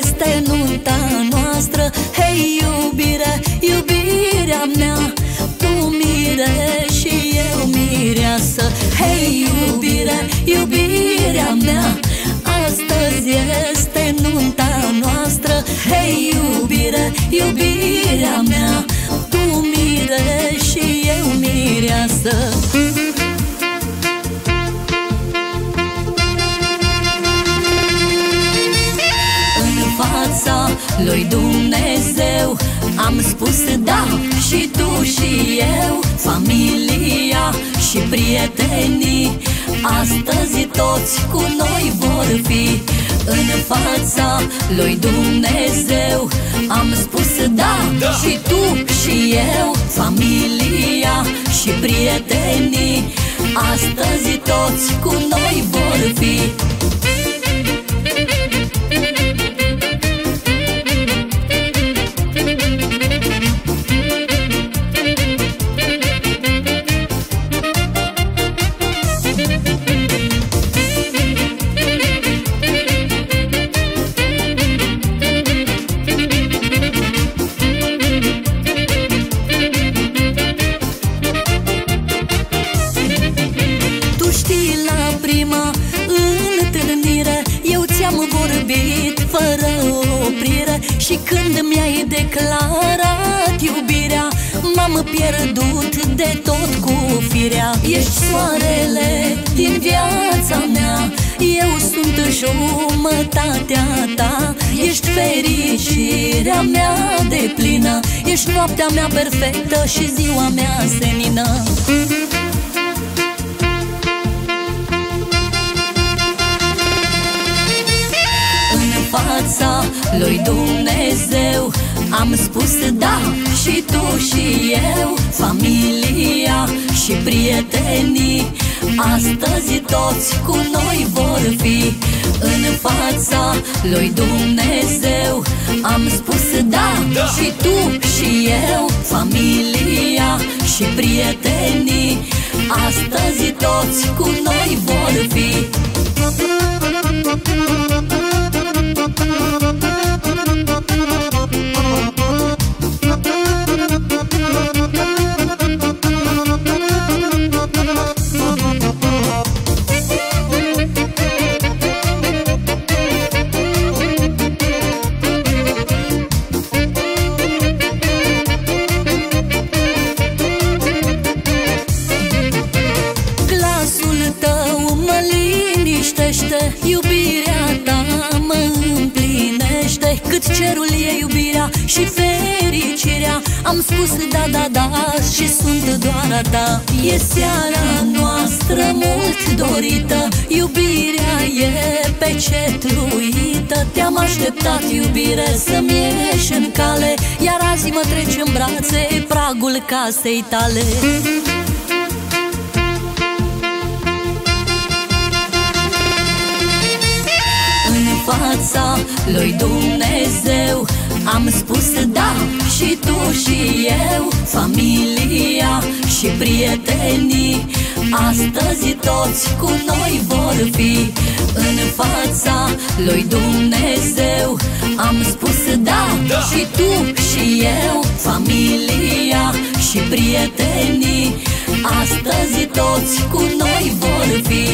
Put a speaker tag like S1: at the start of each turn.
S1: este nunta noastră. Hei iubire, iubirea mea Tu mire și eu mireasă. Hei iubire, iubirea mea Astăzi este nunta noastră. Hei iubire, iubirea mea Tu mire și eu mireasă. În fața lui Dumnezeu Am spus da și tu și eu Familia și prietenii. Astăzi toți cu noi vor fi În fața lui Dumnezeu. Am spus da,
S2: Da.
S1: și tu și eu Familia și prietenii. Astăzi toți cu noi vor fi ți-am vorbit fără oprire Și când mi-ai declarat iubirea M-am pierdut de tot cu firea. Ești soarele din viața mea Eu sunt jumătatea ta. Ești fericirea mea de plină Ești noaptea mea perfectă și ziua mea senină lui Dumnezeu. Am spus da și tu și eu Familia și prietenii. Astăzi toți cu noi vor fi În fața lui Dumnezeu. Am spus da,
S2: Da.
S1: și tu și eu Familia și prietenii. Astăzi toți cu noi vor fi. Glasul cerul e iubirea și fericirea. Am spus da, da, da și sunt doar a ta. E seara noastră mult dorită Iubirea e pecetluită. Te-am așteptat, iubire, să-mi ieși în cale Iar azi mă treci în brațe pragul casei tale În fața lui Dumnezeu. Am spus da și tu și eu Familia și prietenii. Astăzi toți cu noi vor fi În fața lui Dumnezeu. Am spus da,
S2: Da.
S1: și tu și eu Familia și prietenii. Astăzi toți cu noi vor fi